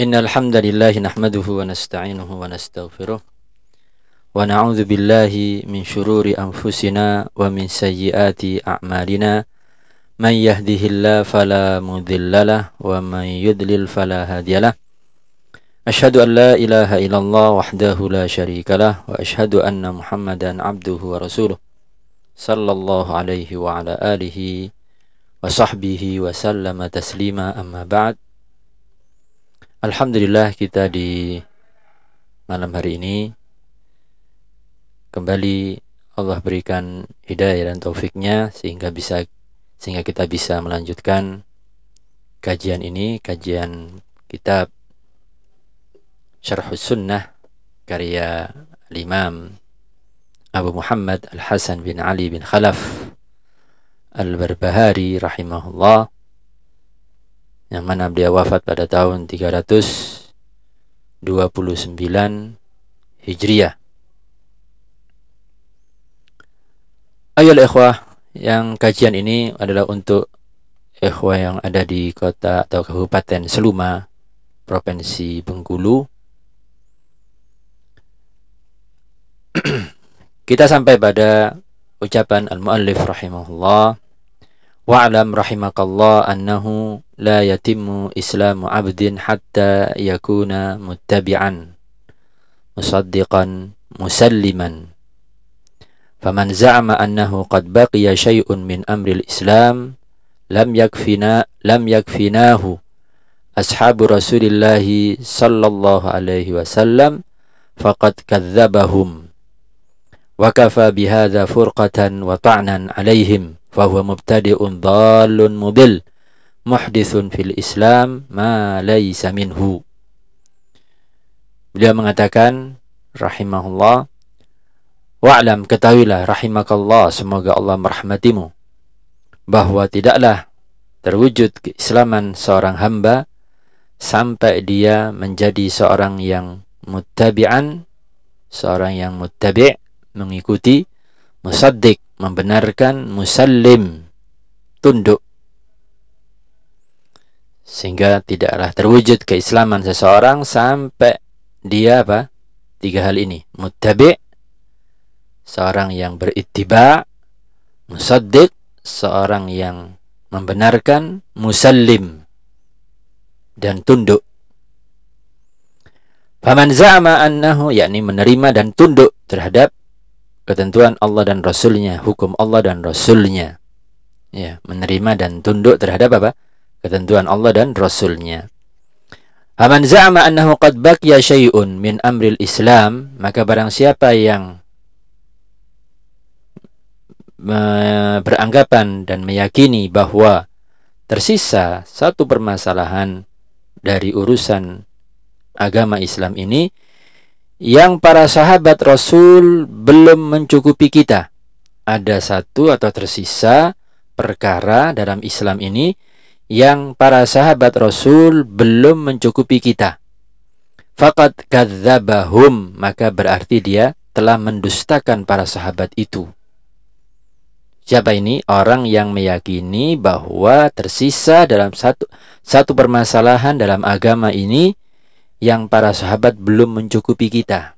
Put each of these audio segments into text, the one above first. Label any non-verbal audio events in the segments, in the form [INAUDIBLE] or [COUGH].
إن الحمد لله نحمده ونستعينه ونستغفره ونعوذ بالله من شرور أنفسنا ومن سيئات أعمالنا. من يهده الله فلا مضل له ومن يضلل فلا هادي له. أشهد أن لا إله إلا الله وحده لا شريك له وأشهد أن محمدا عبده ورسوله صلى الله عليه وعلى آله وصحبه وسلم تسليما. أما بعد Alhamdulillah kita di malam hari ini kembali Allah berikan hidayah dan taufiknya sehingga bisa sehingga kita bisa melanjutkan kajian ini kajian kitab Syarh Sunnah karya Imam Abu Muhammad Al-Hasan bin Ali bin Khalaf Al-Barbahari rahimahullah yang mana beliau wafat pada tahun 329 Hijriah. Ayo ikhwah, yang kajian ini adalah untuk ikhwah yang ada di kota atau kabupaten Seluma, Provinsi Bengkulu. [CLEARS THROAT] Kita sampai pada ucapan al-muallif rahimahullah wa'lam rahimakallah annahu la yatimmu islamu abdin hatta yakuna muttabi'an musaddiqan musalliman faman za'ama annahu qad baqiya syai'un min amri al-islam lam yakfina lam yakfinahu ashabu rasulillah sallallahu alaihi wasallam faqad kadzdzabahum wa kafa bihadza furqatan wa ta'nan alaihim fahuwa mubtadi'un dhalun mudil muhdithun fil Islam ma laysa minhu. Beliau mengatakan rahimahullah wa'lam ketahuilah rahimakallah semoga Allah merahmatimu bahwa tidaklah terwujud keislaman seorang hamba sampai dia menjadi seorang yang muttabi'an seorang yang muttabi' mengikuti musaddiq membenarkan musallim tunduk. Sehingga tidaklah terwujud keislaman seseorang sampai dia apa? Tiga hal ini. Muttabi seorang yang berittiba. Musaddiq seorang yang membenarkan musallim dan tunduk. Faman za'ama annahu yakni menerima dan tunduk terhadap ketentuan Allah dan Rasulnya, hukum Allah dan Rasulnya. Ya, menerima dan tunduk terhadap apa? Ketentuan Allah dan Rasulnya. Aman za'ama annahu qad baqiya min amril Islam, maka barang siapa yang beranggapan dan meyakini bahwa tersisa satu permasalahan dari urusan agama Islam ini yang para sahabat Rasul belum mencukupi kita. Ada satu atau tersisa perkara dalam Islam ini yang para sahabat Rasul belum mencukupi kita. Fakat kadzabahum maka berarti dia telah mendustakan para sahabat itu. Siapa ini? Orang yang meyakini bahwa tersisa dalam satu satu permasalahan dalam agama ini yang para sahabat belum mencukupi kita.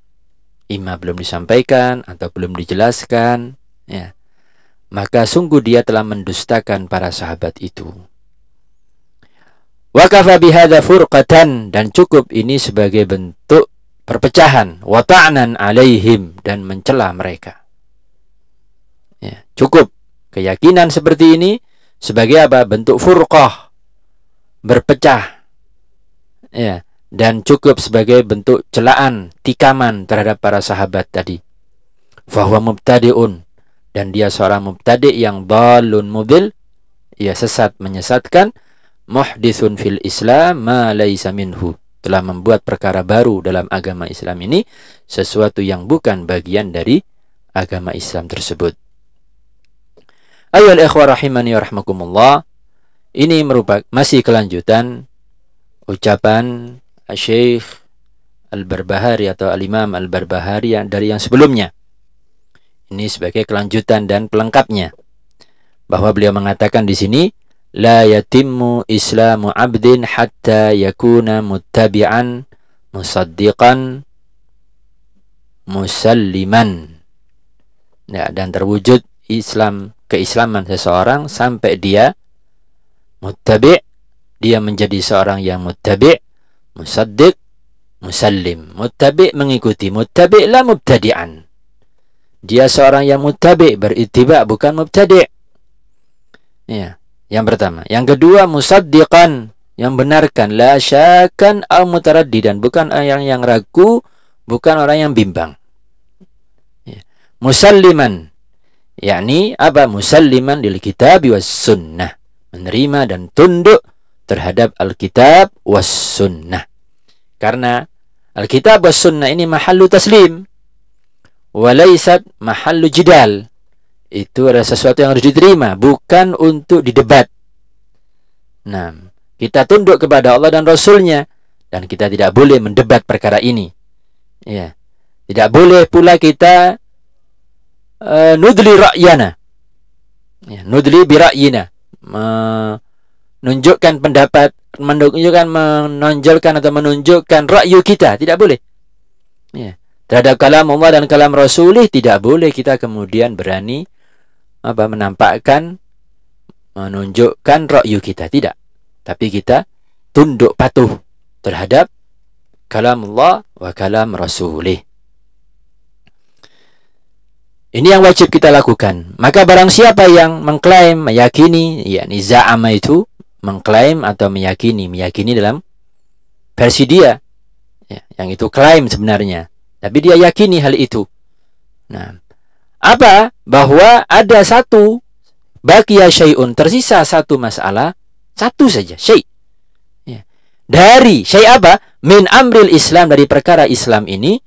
Ima belum disampaikan atau belum dijelaskan, ya. Maka sungguh dia telah mendustakan para sahabat itu. Wa kafa bihadza furqatan dan cukup ini sebagai bentuk perpecahan wa ta'nan alaihim dan mencela mereka. Ya, cukup keyakinan seperti ini sebagai apa? Bentuk furqah berpecah. Ya, dan cukup sebagai bentuk celaan, tikaman terhadap para sahabat tadi. Fahuwa mubtadi'un dan dia seorang mubtadi' yang dalun mubil, ia sesat menyesatkan, muhdithun fil Islam ma laisa minhu telah membuat perkara baru dalam agama Islam ini sesuatu yang bukan bagian dari agama Islam tersebut. Ayol ikhwah rahimani rahmakumullah. Ini merupakan masih kelanjutan ucapan Syekh Al-Barbahari atau Al-Imam Al-Barbahari dari yang sebelumnya. Ini sebagai kelanjutan dan pelengkapnya. Bahwa beliau mengatakan di sini la yatimmu islamu abdin hatta yakuna muttabi'an musaddiqan musalliman ya, dan terwujud Islam keislaman seseorang sampai dia muttabi' dia menjadi seorang yang muttabi' musaddiq musallim. Muttabi' mengikuti. Muttabi' la mubtadi'an. Dia seorang yang muttabi' berittiba bukan mubtadi' ya yang pertama. Yang kedua musaddiqan. Yang benarkan la syakan al mutaraddidan. Bukan orang yang ragu bukan orang yang bimbang. Ya. musalliman. Yakni apa? Musalliman lil kitab was sunnah. Menerima dan tunduk terhadap alkitab was sunnah. Karena alkitab was sunnah ini mahallu taslim walaisat mahallu jidal. Itu adalah sesuatu yang harus diterima bukan untuk didebat. Nah kita tunduk kepada Allah dan Rasulnya dan kita tidak boleh mendebat perkara ini. Ya. Tidak boleh pula kita uh, nudli ra'yana. Ya, nudli bira'yina. Menunjukkan pendapat, menunjukkan, menonjolkan atau menunjukkan ra'yu kita. Tidak boleh. Ya. Terhadap kalam Allah dan kalam Rasulih tidak boleh kita kemudian berani apa menampakkan menunjukkan ra'yu kita. Tidak. Tapi kita tunduk patuh terhadap kalam Allah wa kalam Rasulih. Ini yang wajib kita lakukan. Maka barang siapa yang mengklaim, meyakini, yakni za'ama itu mengklaim atau meyakini, meyakini dalam versi dia. Ya, yang itu klaim sebenarnya. Tapi dia yakini hal itu. Nah, apa? Bahwa ada satu bakia syai'un, tersisa satu masalah, satu saja, syai'. Ya. Dari syai' apa? Min amril Islam dari perkara Islam ini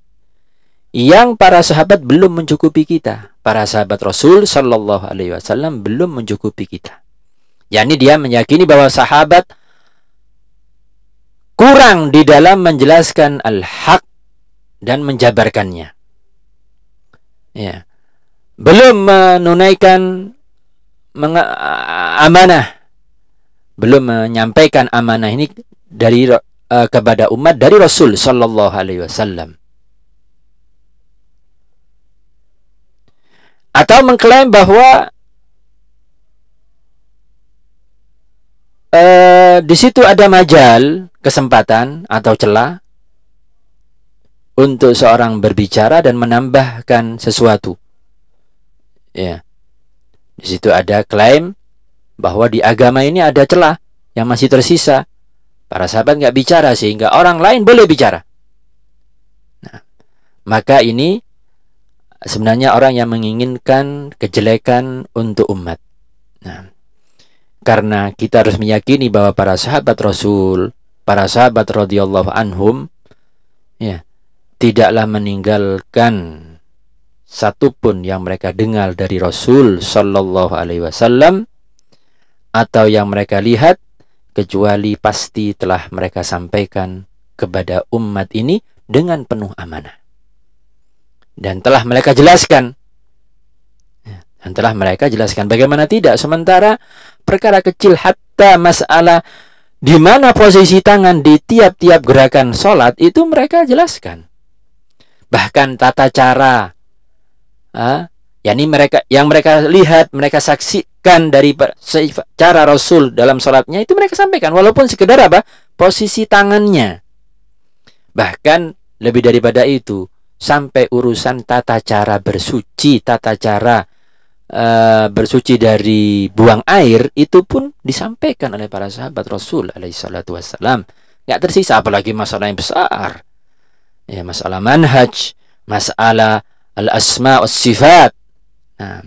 yang para sahabat belum mencukupi kita. Para sahabat Rasul Shallallahu Alaihi Wasallam belum mencukupi kita. Yakni dia meyakini bahwa sahabat kurang di dalam menjelaskan al-haq dan menjabarkannya. Ya. Belum menunaikan amanah. Belum menyampaikan amanah ini dari uh, kepada umat dari Rasul sallallahu alaihi wasallam. atau mengklaim bahwa uh, di situ ada majal kesempatan atau celah untuk seorang berbicara dan menambahkan sesuatu. Ya. Di situ ada klaim bahwa di agama ini ada celah yang masih tersisa. Para sahabat nggak bicara sehingga orang lain boleh bicara. Nah, maka ini sebenarnya orang yang menginginkan kejelekan untuk umat. Nah, karena kita harus meyakini bahwa para sahabat Rasul, para sahabat radhiyallahu anhum ya, tidaklah meninggalkan satupun yang mereka dengar dari Rasul sallallahu alaihi wasallam atau yang mereka lihat kecuali pasti telah mereka sampaikan kepada umat ini dengan penuh amanah. Dan telah mereka jelaskan dan telah mereka jelaskan bagaimana tidak. Sementara perkara kecil hatta masalah di mana posisi tangan di tiap-tiap gerakan sholat itu mereka jelaskan. Bahkan tata cara ah, yakni mereka yang mereka lihat mereka saksikan dari cara Rasul dalam sholatnya itu mereka sampaikan. Walaupun sekedar apa? Posisi tangannya. Bahkan lebih daripada itu sampai urusan tata cara bersuci, tata cara uh, bersuci dari buang air itu pun disampaikan oleh para sahabat Rasul alaihi salatu wassalam. Enggak tersisa apalagi masalah yang besar. Ya, masalah manhaj, masalah al-asma was sifat. Nah,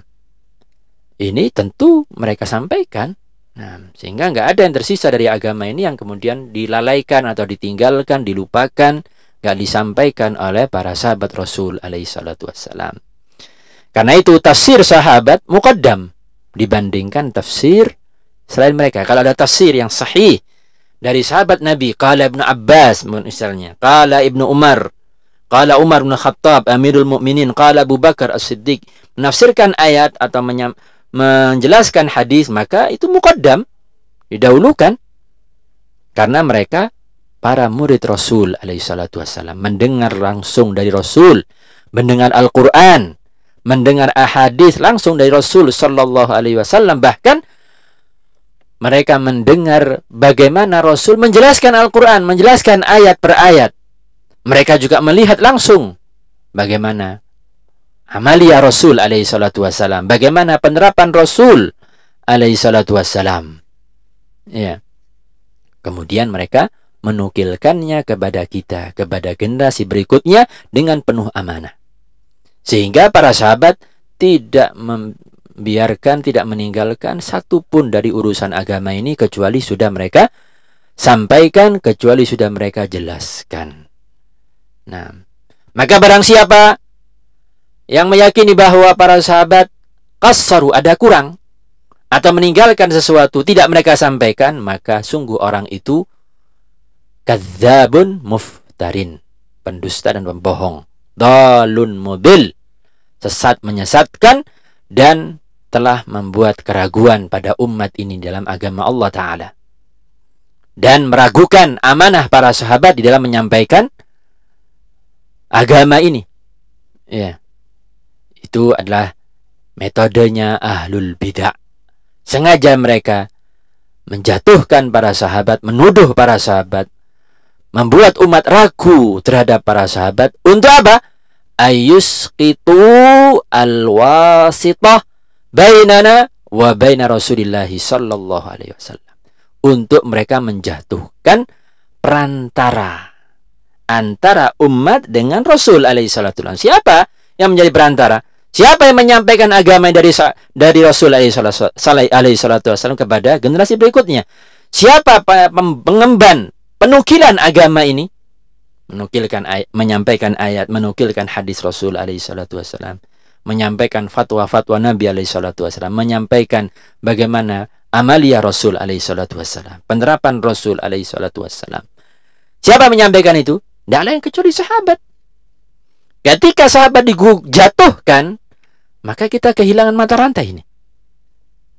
ini tentu mereka sampaikan. Nah, sehingga nggak ada yang tersisa dari agama ini yang kemudian dilalaikan atau ditinggalkan, dilupakan gak disampaikan oleh para sahabat Rasul alaihi salatu wassalam. Karena itu tafsir sahabat muqaddam dibandingkan tafsir selain mereka. Kalau ada tafsir yang sahih dari sahabat Nabi, qala Ibnu Abbas misalnya, qala Ibnu Umar, qala Umar bin Khattab, Amirul Mukminin, qala Abu Bakar As-Siddiq, menafsirkan ayat atau menjelaskan hadis, maka itu muqaddam didahulukan karena mereka para murid Rasul alaihi salatu wassalam mendengar langsung dari Rasul, mendengar Al-Qur'an, mendengar ahadis langsung dari Rasul sallallahu alaihi wasallam bahkan mereka mendengar bagaimana Rasul menjelaskan Al-Qur'an, menjelaskan ayat per ayat. Mereka juga melihat langsung bagaimana amalia Rasul alaihi salatu wassalam, bagaimana penerapan Rasul alaihi salatu wassalam. Ya. Kemudian mereka menukilkannya kepada kita, kepada generasi berikutnya dengan penuh amanah. Sehingga para sahabat tidak membiarkan, tidak meninggalkan satu pun dari urusan agama ini kecuali sudah mereka sampaikan, kecuali sudah mereka jelaskan. Nah, maka barang siapa yang meyakini bahwa para sahabat kasaru ada kurang atau meninggalkan sesuatu tidak mereka sampaikan, maka sungguh orang itu kadzabun muftarin, pendusta dan pembohong, dalun mudil, sesat menyesatkan dan telah membuat keraguan pada umat ini dalam agama Allah taala. Dan meragukan amanah para sahabat di dalam menyampaikan agama ini. Ya. Itu adalah metodenya ahlul bidah. Sengaja mereka menjatuhkan para sahabat, menuduh para sahabat, membuat umat ragu terhadap para sahabat untuk apa? Ayusqitu alwasitah bainana wa baina Rasulillah sallallahu alaihi wasallam. Untuk mereka menjatuhkan perantara antara umat dengan Rasul alaihi salatu Siapa yang menjadi perantara? Siapa yang menyampaikan agama dari dari Rasul alaihi salatu wasallam kepada generasi berikutnya? Siapa pengemban penukilan agama ini menukilkan ayat, menyampaikan ayat, menukilkan hadis Rasul alaihi salatu wasallam, menyampaikan fatwa-fatwa Nabi alaihi salatu wasallam, menyampaikan bagaimana amalia Rasul alaihi salatu wasallam, penerapan Rasul alaihi salatu wasallam. Siapa menyampaikan itu? Tidak lain kecuali sahabat. Ketika sahabat dijatuhkan, maka kita kehilangan mata rantai ini.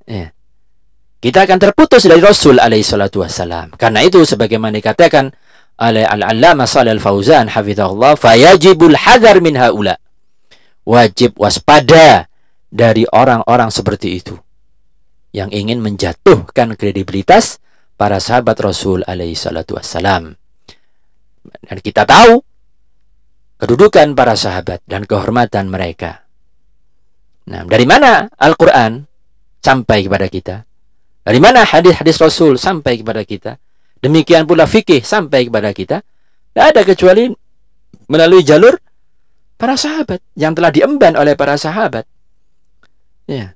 Ya kita akan terputus dari Rasul alaihi salatu wassalam. Karena itu sebagaimana dikatakan oleh Al-Allamah Shalal Fauzan hafizahullah, fayajibul hadar min haula. Wajib waspada dari orang-orang seperti itu yang ingin menjatuhkan kredibilitas para sahabat Rasul alaihi salatu wassalam. Dan kita tahu kedudukan para sahabat dan kehormatan mereka. Nah, dari mana Al-Qur'an sampai kepada kita? Dari mana hadis-hadis Rasul sampai kepada kita? Demikian pula fikih sampai kepada kita. Tidak ada kecuali melalui jalur para sahabat yang telah diemban oleh para sahabat. Ya.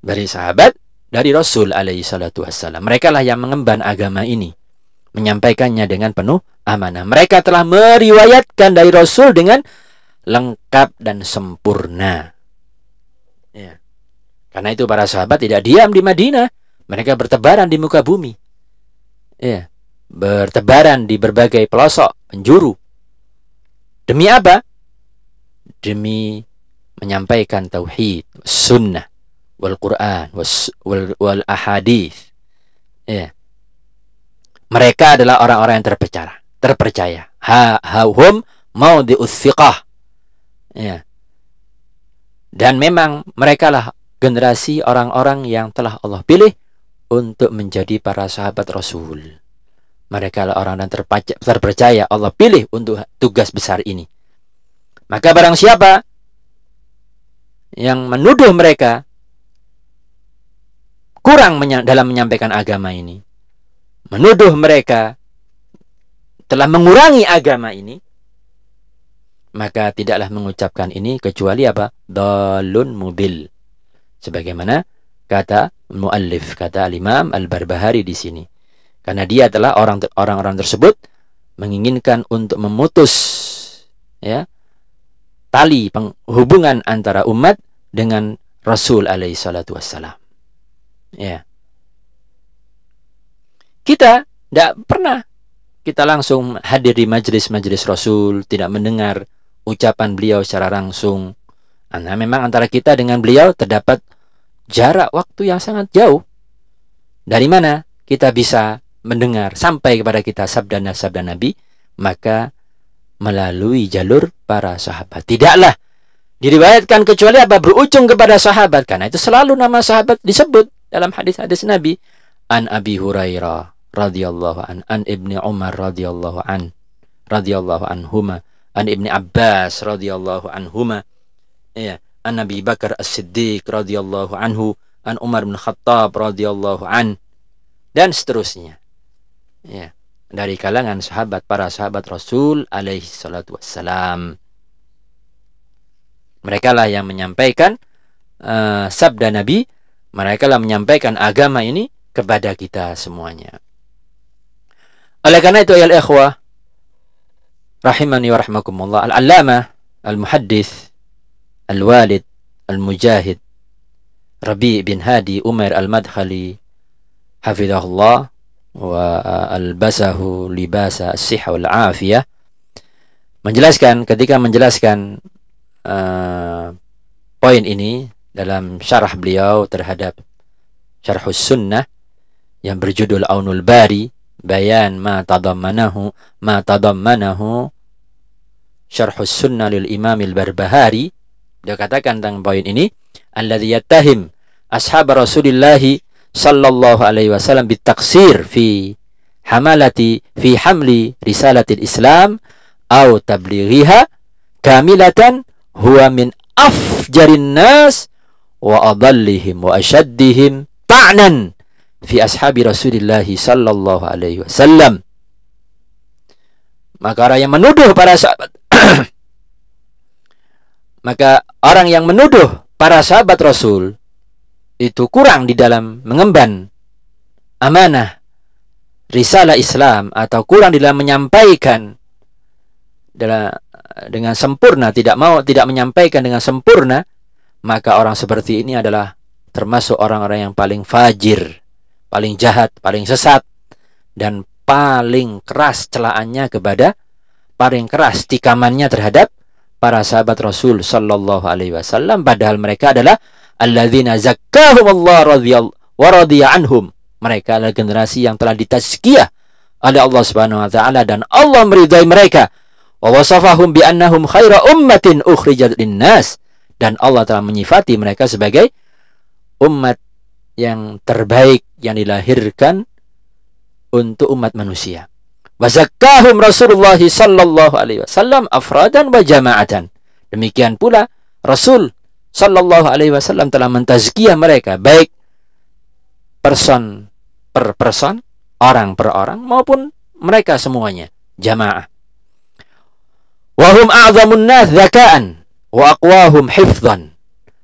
Dari sahabat, dari Rasul alaihi salatu wassalam. Mereka lah yang mengemban agama ini. Menyampaikannya dengan penuh amanah. Mereka telah meriwayatkan dari Rasul dengan lengkap dan sempurna. Ya. Karena itu para sahabat tidak diam di Madinah. Mereka bertebaran di muka bumi. Ya, bertebaran di berbagai pelosok, penjuru. Demi apa? Demi menyampaikan tauhid, sunnah, wal Quran, wal, wal ahadith. Ya. Mereka adalah orang-orang yang terpercaya, terpercaya. Ha hum mau diuthiqah. Ya. Dan memang mereka lah generasi orang-orang yang telah Allah pilih untuk menjadi para sahabat Rasul. Mereka adalah orang yang terpercaya Allah pilih untuk tugas besar ini. Maka barang siapa yang menuduh mereka kurang dalam menyampaikan agama ini, menuduh mereka telah mengurangi agama ini, maka tidaklah mengucapkan ini kecuali apa? Dalun mubil. Sebagaimana kata muallif kata Imam Al-Barbahari di sini. Karena dia adalah orang orang-orang tersebut menginginkan untuk memutus ya tali hubungan antara umat dengan Rasul alaihi salatu wassalam. Ya. Kita tidak pernah kita langsung hadir di majelis-majelis Rasul, tidak mendengar ucapan beliau secara langsung. Karena memang antara kita dengan beliau terdapat jarak waktu yang sangat jauh. Dari mana kita bisa mendengar sampai kepada kita sabda-sabda Nabi, maka melalui jalur para sahabat. Tidaklah diriwayatkan kecuali apa berujung kepada sahabat karena itu selalu nama sahabat disebut dalam hadis-hadis Nabi an Abi Hurairah radhiyallahu an an Ibni Umar radhiyallahu an radhiyallahu anhuma an Ibni Abbas radhiyallahu anhuma ya an Nabi Bakar As-Siddiq radhiyallahu anhu an Umar bin Khattab radhiyallahu an dan seterusnya ya dari kalangan sahabat para sahabat Rasul alaihi salatu wassalam mereka lah yang menyampaikan uh, sabda Nabi. Mereka lah menyampaikan agama ini kepada kita semuanya. Oleh karena itu, ayat ikhwah, rahimani wa rahmakumullah, al-allama, al-muhaddith, al-walid, al-mujahid, Rabi bin Hadi Umar al-Madkhali, hafidhahullah, wa albasahu libasa as-sihha menjelaskan ketika menjelaskan uh, poin ini dalam syarah beliau terhadap syarhus sunnah yang berjudul Aunul Bari bayan ma tadammanahu ma tadammanahu syarhus sunnah lil imam al-barbahari dia katakan tentang poin ini alladhi yattahim ashab rasulillah sallallahu alaihi wasallam bitaksir fi hamalati fi hamli risalatil islam au tablighiha kamilatan huwa min afjarin nas wa adallihim wa ashaddihim ta'nan fi ashabi Rasulillah sallallahu alaihi wasallam. Maka orang yang menuduh para sahabat [CLEARS THROAT] maka orang yang menuduh para sahabat Rasul itu kurang di dalam mengemban amanah risalah Islam atau kurang di dalam menyampaikan dalam dengan sempurna, tidak mau tidak menyampaikan dengan sempurna, maka orang seperti ini adalah termasuk orang-orang yang paling fajir, paling jahat, paling sesat dan paling keras celaannya kepada paling keras tikamannya terhadap para sahabat Rasul sallallahu alaihi wasallam padahal mereka adalah alladzina zakkahum Allah wa radiya anhum. Mereka adalah generasi yang telah ditazkiyah oleh Allah Subhanahu wa taala dan Allah meridai mereka wa wasafahum bi annahum khaira ummatin ukhrijat linnas dan Allah telah menyifati mereka sebagai umat yang terbaik yang dilahirkan untuk umat manusia. Wa zakkahum Rasulullah sallallahu alaihi wasallam afradan wa jama'atan. Demikian pula Rasul sallallahu alaihi wasallam telah mentazkiyah mereka baik person per person, orang per orang maupun mereka semuanya jamaah. Wahum a'zamun nas zakaan wa aqwahum hifdhan.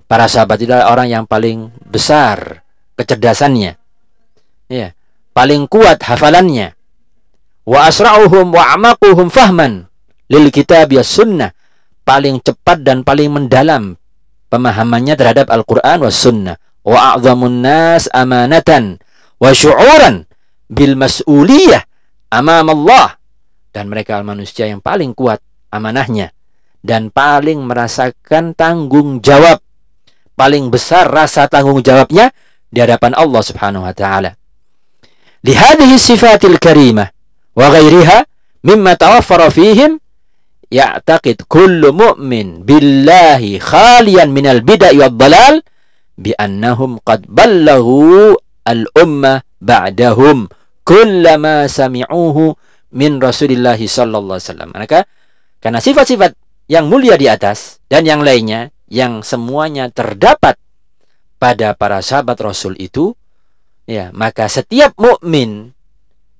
Para sahabat adalah orang yang paling besar kecerdasannya. Ya, paling kuat hafalannya. Wa asra'uhum wa amaquhum fahman lil kitab ya sunnah. Paling cepat dan paling mendalam pemahamannya terhadap Al-Qur'an was sunnah. Wa a'zamun nas amanatan wa syu'uran bil mas'uliyah amam Allah. Dan mereka manusia yang paling kuat amanahnya dan paling merasakan tanggung jawab paling besar rasa tanggung jawabnya di hadapan Allah Subhanahu wa taala. Lihadhihi sifatil karimah wa ghairiha mimma tawaffara fihim ya'taqid kullu mu'min billahi khaliyan minal bid'ah wad dalal bi annahum qad ballaghu al ummah ba'dahum kullama sami'uhu min Rasulillah sallallahu alaihi wasallam. Maka karena sifat-sifat yang mulia di atas dan yang lainnya yang semuanya terdapat pada para sahabat Rasul itu, ya, maka setiap mukmin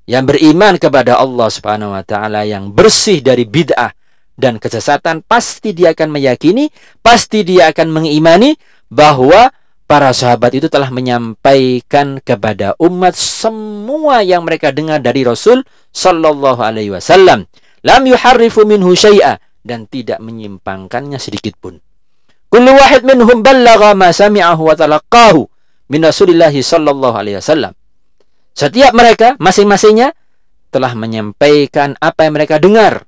yang beriman kepada Allah Subhanahu wa taala yang bersih dari bid'ah dan kesesatan pasti dia akan meyakini, pasti dia akan mengimani bahwa para sahabat itu telah menyampaikan kepada umat semua yang mereka dengar dari Rasul sallallahu alaihi wasallam lam yuharrifu minhu syai'a dan tidak menyimpangkannya sedikit pun. Kullu wahid minhum ballagha ma sami'ahu wa talaqahu min Rasulillah sallallahu alaihi wasallam. Setiap mereka masing-masingnya telah menyampaikan apa yang mereka dengar.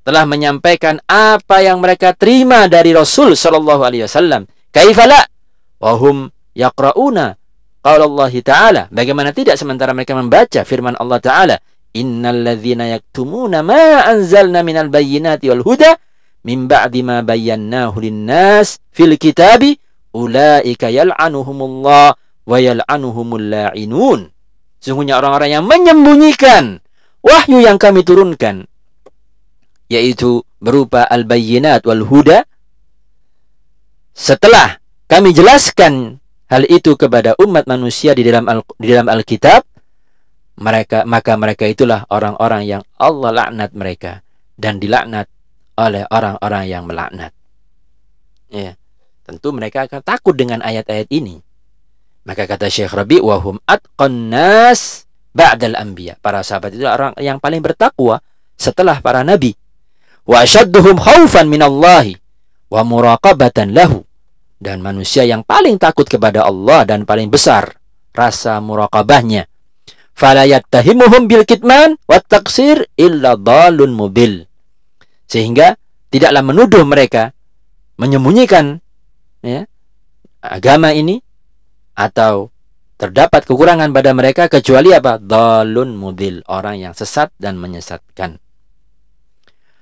Telah menyampaikan apa yang mereka terima dari Rasul sallallahu alaihi wasallam. Kaifala wa hum yaqrauna qaul Allah Ta'ala. Bagaimana tidak sementara mereka membaca firman Allah Ta'ala. Innal ladzina yaktumuna ma anzalna minal bayyinati wal huda min ba'di ma bayyanahu lin-nas fil kitabi ulaika yal'anuhumullah wa yal'anuhumul la'inun. Sungguhnya orang-orang yang menyembunyikan wahyu yang kami turunkan yaitu berupa al-bayyinat wal huda setelah kami jelaskan hal itu kepada umat manusia di dalam al, di dalam Alkitab mereka maka mereka itulah orang-orang yang Allah laknat mereka dan dilaknat oleh orang-orang yang melaknat. Ya. Tentu mereka akan takut dengan ayat-ayat ini. Maka kata Syekh Rabi wahum atqan nas ba'dal anbiya. Para sahabat itu orang yang paling bertakwa setelah para nabi. Wa ashadduhum khaufan minallahi wa muraqabatan lahu. Dan manusia yang paling takut kepada Allah dan paling besar rasa muraqabahnya fala yattahimuhum bil kitman wat taqsir illa dalun mubil. Sehingga tidaklah menuduh mereka menyembunyikan ya, agama ini atau terdapat kekurangan pada mereka kecuali apa? Dalun mubil, orang yang sesat dan menyesatkan.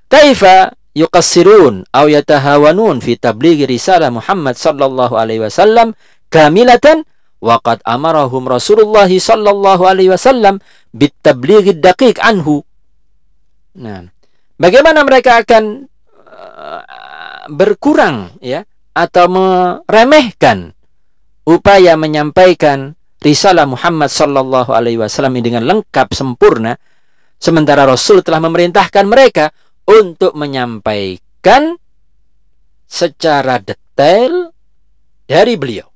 Kaifa yuqassirun aw yatahawanun fi tablighi risalah Muhammad sallallahu alaihi wasallam kamilatan Waqad amarahum Rasulullah sallallahu alaihi wasallam bitablighi daqiq anhu. Nah, bagaimana mereka akan uh, berkurang ya atau meremehkan upaya menyampaikan risalah Muhammad sallallahu alaihi wasallam dengan lengkap sempurna sementara Rasul telah memerintahkan mereka untuk menyampaikan secara detail dari beliau.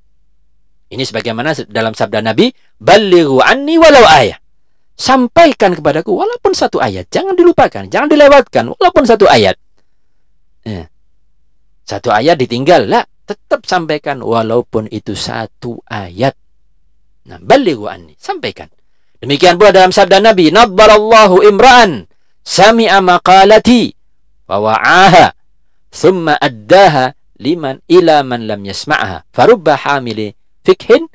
Ini sebagaimana dalam sabda Nabi, "Balighu anni walau ayat." Sampaikan kepadaku walaupun satu ayat, jangan dilupakan, jangan dilewatkan walaupun satu ayat. Ya. Satu ayat ditinggal, lah, tetap sampaikan walaupun itu satu ayat. Nah, balighu anni, sampaikan. Demikian pula dalam sabda Nabi, "Nabbarallahu imra'an sami'a maqalati wa wa'aha, thumma addaha liman ila man lam yasma'ha." Farubba hamili fikhin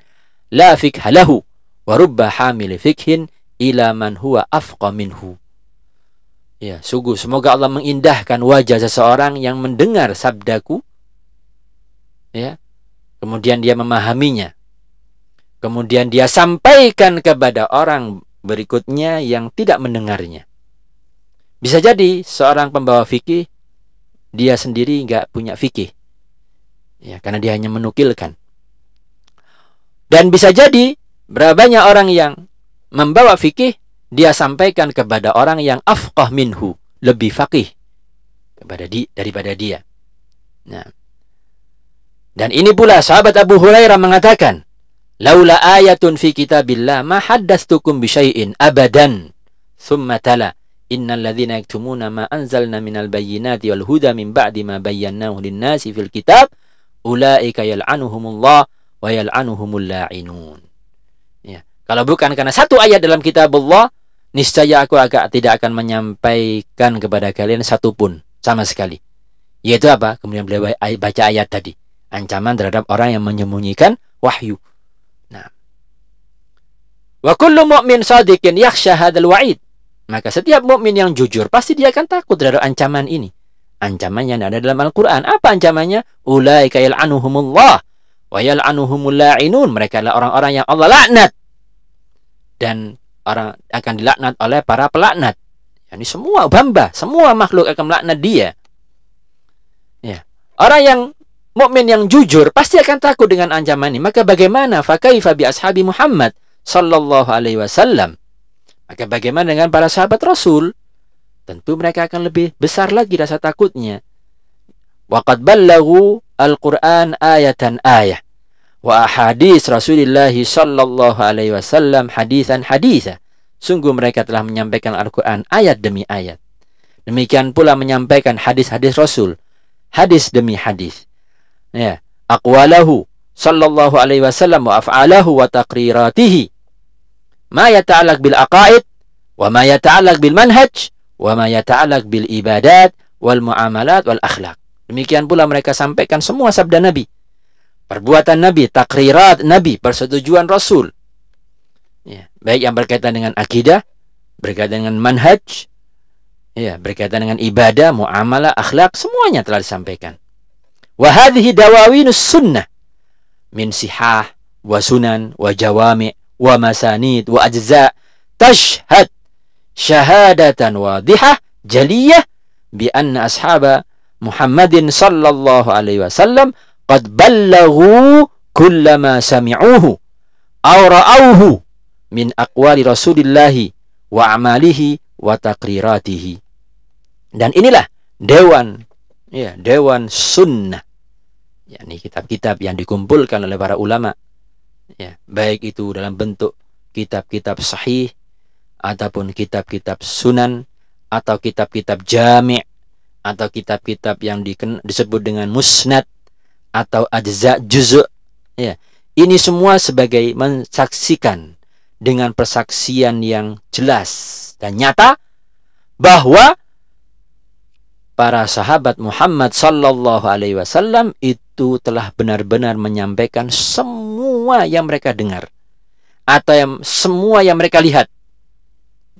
la fikha lahu wa rubba hamil fikhin ila man huwa afqa minhu. Ya, sungguh semoga Allah mengindahkan wajah seseorang yang mendengar sabdaku ya. Kemudian dia memahaminya. Kemudian dia sampaikan kepada orang berikutnya yang tidak mendengarnya. Bisa jadi seorang pembawa fikih dia sendiri nggak punya fikih. Ya, karena dia hanya menukilkan. Dan bisa jadi berapa banyak orang yang membawa fikih dia sampaikan kepada orang yang afqah minhu, lebih faqih kepada di, daripada dia. Nah. Dan ini pula sahabat Abu Hurairah mengatakan, "Laula ayatun fi kitabillah ma haddatsukum bi syai'in abadan." Thumma tala, "Innal ladzina yaktumuna ma anzalna minal bayyinati wal huda min ba'di ma bayyanahu lin-nasi fil kitab, ulaika yal'anuhumullah wa yal'anuhumul la'inun. Ya. Kalau bukan karena satu ayat dalam kitab Allah, niscaya aku agak tidak akan menyampaikan kepada kalian satu pun sama sekali. Yaitu apa? Kemudian beliau baca ayat tadi. Ancaman terhadap orang yang menyembunyikan wahyu. Nah. Wa kullu mu'min sadiqin yakhsha hadzal wa'id. Maka setiap mukmin yang jujur pasti dia akan takut terhadap ancaman ini. Ancamannya yang ada dalam Al-Qur'an. Apa ancamannya? Ulaika yal'anuhumullah wa yal'anuhumul la'inun mereka adalah orang-orang yang Allah laknat dan orang akan dilaknat oleh para pelaknat yani semua bamba semua makhluk akan melaknat dia ya orang yang mukmin yang jujur pasti akan takut dengan ancaman ini maka bagaimana fakaifa bi ashabi Muhammad sallallahu alaihi wasallam maka bagaimana dengan para sahabat Rasul tentu mereka akan lebih besar lagi rasa takutnya waqad ballagu Al-Quran ayatan ayah. Wa hadis Rasulullah sallallahu alaihi wasallam hadisan haditha. Sungguh mereka telah menyampaikan Al-Quran ayat demi ayat. Demikian pula menyampaikan hadis-hadis Rasul. Hadis demi hadis. Ya. Aqwalahu sallallahu alaihi wasallam wa af'alahu wa taqriratihi. Ma yata'alaq bil aqaid wa ma yata'alaq bil manhaj wa ma yata'alaq bil ibadat wal muamalat wal akhlaq. Demikian pula mereka sampaikan semua sabda Nabi. perbuatan Nabi, takrirat Nabi, persetujuan Rasul. Ya, baik yang berkaitan dengan akidah, berkaitan dengan manhaj, ya, berkaitan dengan ibadah, muamalah, akhlak, semuanya telah disampaikan. Wa hadhihi dawawinus sunnah min sihah wa sunan wa jawami wa masanid wa ajza tashhad syahadatan wadihah jaliyah bi anna ashaba Muhammadin sallallahu alaihi wasallam qad ballaghu kullama sami'uhu aw ra'awhu min aqwali Rasulillahi wa amalihi wa taqriratihi. Dan inilah dewan ya, dewan sunnah. Yakni kitab-kitab yang dikumpulkan oleh para ulama. Ya, baik itu dalam bentuk kitab-kitab sahih ataupun kitab-kitab sunan atau kitab-kitab jami' atau kitab-kitab yang disebut dengan musnad atau ajza juzu ya ini semua sebagai mensaksikan dengan persaksian yang jelas dan nyata bahwa para sahabat Muhammad sallallahu alaihi wasallam itu telah benar-benar menyampaikan semua yang mereka dengar atau yang semua yang mereka lihat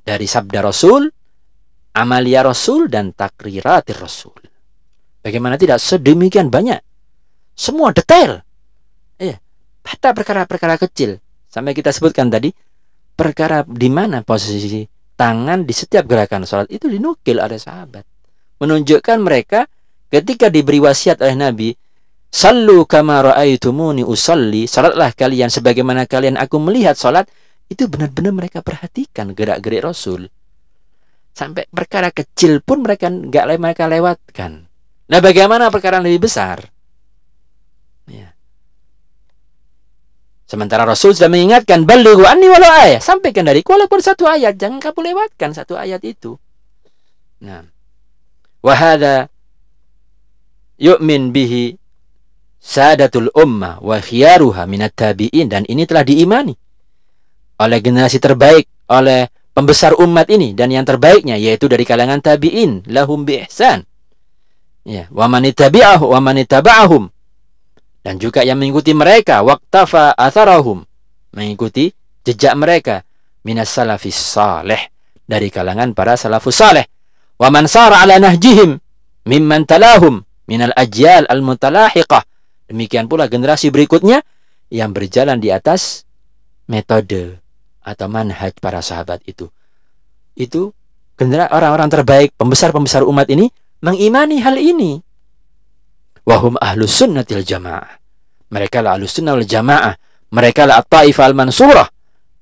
dari sabda Rasul, amalia Rasul dan takriratir Rasul. Bagaimana tidak sedemikian banyak? Semua detail. Iya. Hatta perkara-perkara kecil. Sampai kita sebutkan tadi, perkara di mana posisi tangan di setiap gerakan sholat itu dinukil oleh sahabat. Menunjukkan mereka ketika diberi wasiat oleh Nabi, Sallu kama ra'aitumuni usalli, salatlah kalian sebagaimana kalian aku melihat salat, itu benar-benar mereka perhatikan gerak-gerik Rasul. Sampai perkara kecil pun mereka nggak mereka lewatkan. Nah, bagaimana perkara yang lebih besar? Ya. Sementara Rasul sudah mengingatkan balighu anni walau ayat, sampaikan dari walaupun satu ayat, jangan kamu lewatkan satu ayat itu. Nah, wahada yu'min bihi sadatul ummah wa khiyaruha minat tabi'in. Dan ini telah diimani oleh generasi terbaik oleh pembesar umat ini. Dan yang terbaiknya yaitu dari kalangan tabi'in. Lahum bi ihsan. Ya wa man tabi'ahu wa man taba'ahum dan juga yang mengikuti mereka waqtafa atharahum. Mengikuti jejak mereka minas salafis saleh dari kalangan para salafus saleh wa man sara ala nahjihim mimman talahum minal ajyal al mutalahiqah demikian pula generasi berikutnya yang berjalan di atas metode atau manhaj para sahabat itu. Itu orang-orang terbaik pembesar-pembesar umat ini mengimani hal ini. Wahum ahlus sunnatil jamaah. Mereka lah sunnah wal jamaah. Mereka lah at-taifah al-mansurah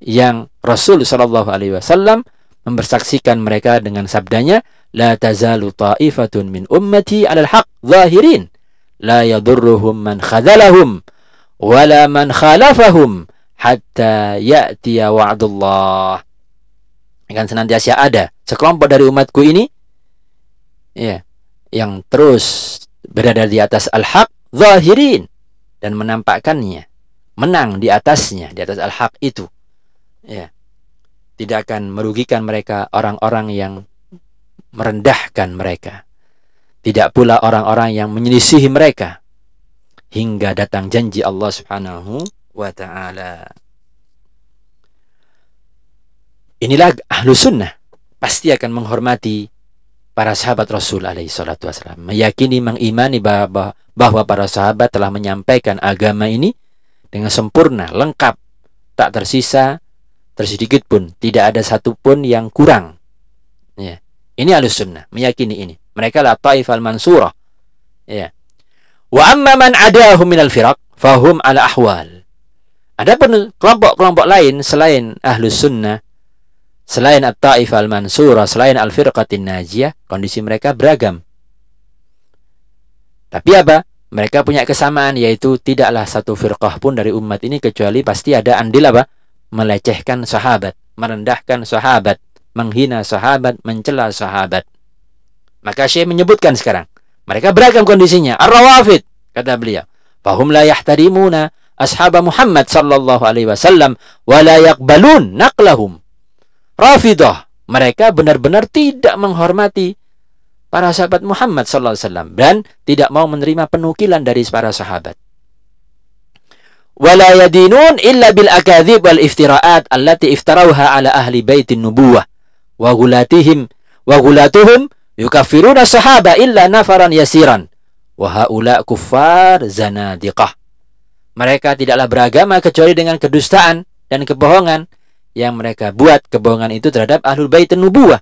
yang Rasul sallallahu alaihi wasallam mempersaksikan mereka dengan sabdanya la tazalu ta'ifatun min ummati 'alal haqq zahirin la yadurruhum man khadalahum wala man khalafahum hatta ya'tiya wa'dullah akan senantiasa ada sekelompok dari umatku ini ya yang terus berada di atas al-haq zahirin dan menampakkannya menang di atasnya di atas al-haq itu ya. Tidak akan merugikan mereka orang-orang yang merendahkan mereka tidak pula orang-orang yang menyelisihi mereka hingga datang janji Allah Subhanahu wa taala inilah ahlu sunnah pasti akan menghormati para sahabat Rasul alaihi salatu wasallam meyakini mengimani bahwa bahwa para sahabat telah menyampaikan agama ini dengan sempurna, lengkap, tak tersisa tersedikit pun, tidak ada satupun yang kurang. Ya. Ini alus sunnah, meyakini ini. Mereka lah taif al-mansurah. Ya. Wa amma man adahum minal firaq, fahum ala ahwal. Ada pun kelompok-kelompok lain selain ahlus sunnah, selain at-taif al-mansurah, selain al-firqatin najiyah, kondisi mereka beragam. Tapi apa? Mereka punya kesamaan yaitu tidaklah satu firqah pun dari umat ini kecuali pasti ada andil apa? Melecehkan sahabat, merendahkan sahabat, menghina sahabat, mencela sahabat. Maka Syekh menyebutkan sekarang. Mereka beragam kondisinya. Ar-Rawafid, kata beliau. Fahum la yahtarimuna ashab Muhammad sallallahu alaihi wasallam wa la yaqbalun naqlahum. Rafidah, mereka benar-benar tidak menghormati para sahabat Muhammad sallallahu alaihi wasallam dan tidak mau menerima penukilan dari para sahabat. wala yadinun illa bil akadzib wal iftira'at allati iftarauha ala ahli baitin nubuwah wa gulatihim wa gulatuhum yukaffiruna sahaba illa nafaran yasiran wa haula kuffar zanadiqah mereka tidaklah beragama kecuali dengan kedustaan dan kebohongan yang mereka buat kebohongan itu terhadap ahlul bait nubuwah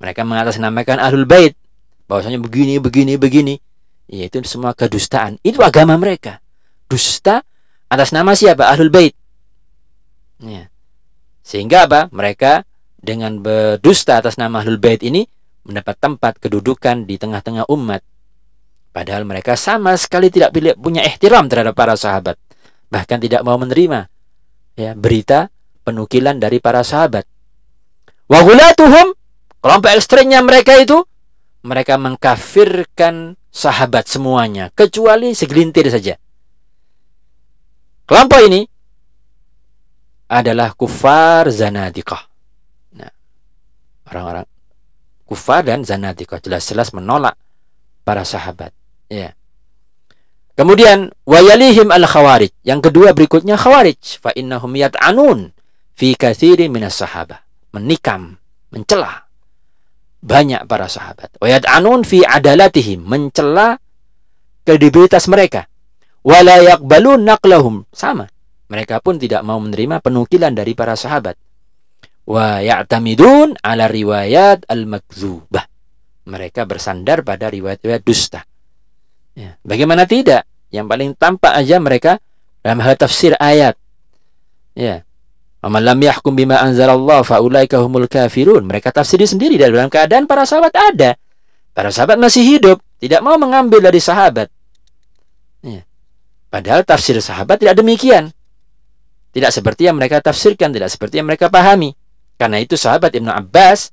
mereka mengatasnamakan ahlul bait bahwasanya begini begini begini yaitu semua kedustaan itu agama mereka dusta atas nama siapa? Ahlul Bait. Ya. Sehingga apa? Mereka dengan berdusta atas nama Ahlul Bait ini mendapat tempat kedudukan di tengah-tengah umat. Padahal mereka sama sekali tidak punya ihtiram terhadap para sahabat. Bahkan tidak mau menerima ya, berita penukilan dari para sahabat. Wa kelompok ekstrimnya mereka itu mereka mengkafirkan sahabat semuanya kecuali segelintir saja. Kelompok ini adalah kufar zanadikah. Nah, orang-orang kufar dan zanadikah jelas-jelas menolak para sahabat. Ya. Kemudian wayalihim al khawarij. Yang kedua berikutnya khawarij. Fa innahum yat'anun fi katsiri minas sahabah. Menikam, mencela banyak para sahabat. Wa yat'anun fi adalatihim, mencela kredibilitas mereka wala yaqbalun naqlahum sama mereka pun tidak mau menerima penukilan dari para sahabat wa ya'tamidun ala riwayat al-makdzubah mereka bersandar pada riwayat-riwayat dusta ya. bagaimana tidak yang paling tampak aja mereka dalam hal tafsir ayat ya Amal lam yahkum bima anzalallah faulaika humul kafirun. Mereka tafsiri sendiri dalam keadaan para sahabat ada. Para sahabat masih hidup, tidak mau mengambil dari sahabat. Ya. Padahal tafsir sahabat tidak demikian. Tidak seperti yang mereka tafsirkan, tidak seperti yang mereka pahami. Karena itu sahabat Ibnu Abbas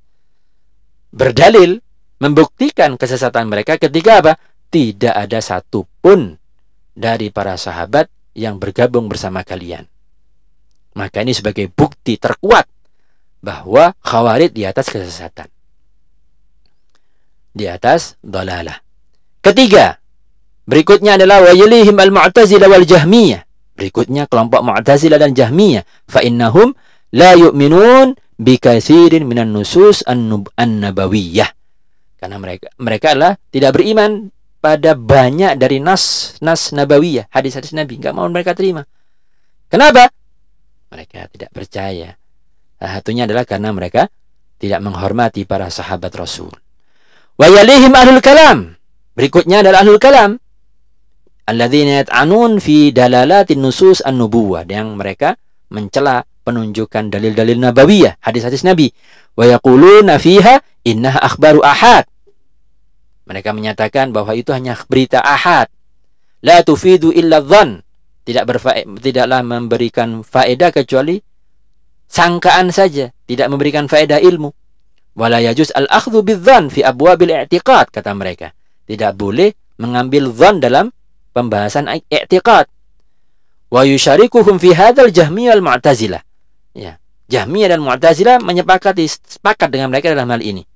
berdalil membuktikan kesesatan mereka ketika apa? Tidak ada satupun dari para sahabat yang bergabung bersama kalian. Maka ini sebagai bukti terkuat bahwa khawarid di atas kesesatan. Di atas dolalah. Ketiga, Berikutnya adalah wayalihim al-mu'tazilah wal jahmiyah. Berikutnya kelompok mu'tazilah dan jahmiyah. Fa innahum la yu'minun bikathirin minan nusus an-nabawiyah. Karena mereka mereka adalah tidak beriman pada banyak dari nas nas nabawiyah, hadis-hadis Nabi, enggak mau mereka terima. Kenapa? Mereka tidak percaya. Salah satunya adalah karena mereka tidak menghormati para sahabat Rasul. Wayalihim ahlul kalam. Berikutnya adalah ahlul kalam alladzina yat'anun fi dalalatin nusus an-nubuwah yang mereka mencela penunjukan dalil-dalil nabawiyah, hadis-hadis Nabi. Wa yaquluna fiha akhbaru ahad. Mereka menyatakan bahwa itu hanya berita ahad. La tufidu illa dhann. Tidak tidaklah memberikan faedah kecuali sangkaan saja, tidak memberikan faedah ilmu. Wala yajuz al-akhdhu bidzan fi abwabil i'tiqad kata mereka. Tidak boleh mengambil dzan dalam pembahasan i'tiqad. Wa yusyarikuhum fi hadzal Jahmiyah al-Mu'tazilah. Ya, Jahmiyah dan Mu'tazilah menyepakati sepakat dengan mereka dalam hal ini.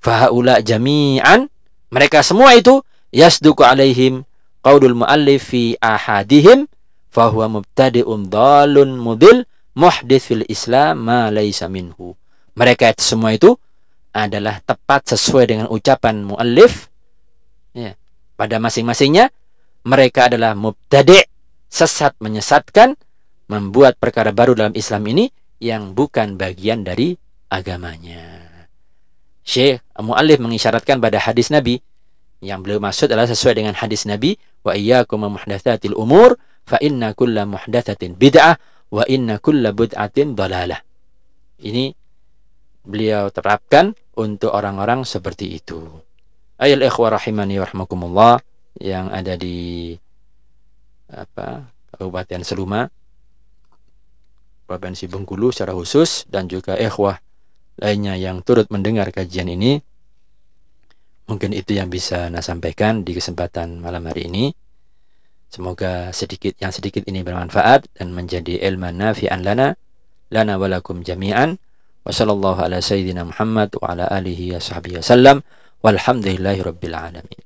Fahaula jami'an mereka semua itu yasduku alaihim qaulul muallif fi ahadihim fahuwa mubtadi'un dhalun mudil muhdits fil Islam ma laisa minhu. Mereka semua itu adalah tepat sesuai dengan ucapan muallif ya, pada masing-masingnya mereka adalah mubtadi' sesat menyesatkan membuat perkara baru dalam Islam ini yang bukan bagian dari agamanya. Syekh Mu'alif mengisyaratkan pada hadis Nabi yang beliau maksud adalah sesuai dengan hadis Nabi wa iyyakum muhdatsatil umur fa inna kulla muhdatsatin bid'ah wa inna kulla bid'atin dalalah. Ini beliau terapkan untuk orang-orang seperti itu. Ayol ikhwah rahimani warahmatullah yang ada di apa Kabupaten Seluma, Provinsi Bengkulu secara khusus dan juga ikhwah lainnya yang turut mendengar kajian ini. Mungkin itu yang bisa saya sampaikan di kesempatan malam hari ini. Semoga sedikit yang sedikit ini bermanfaat dan menjadi ilmu nafi'an lana lana walakum jami'an. Wassallallahu ala sayyidina Muhammad wa ala alihi wa sahbihi wasallam. Walhamdulillahi rabbil alamin.